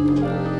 Música